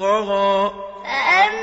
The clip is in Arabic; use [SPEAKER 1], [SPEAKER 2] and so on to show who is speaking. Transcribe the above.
[SPEAKER 1] طغى
[SPEAKER 2] فأما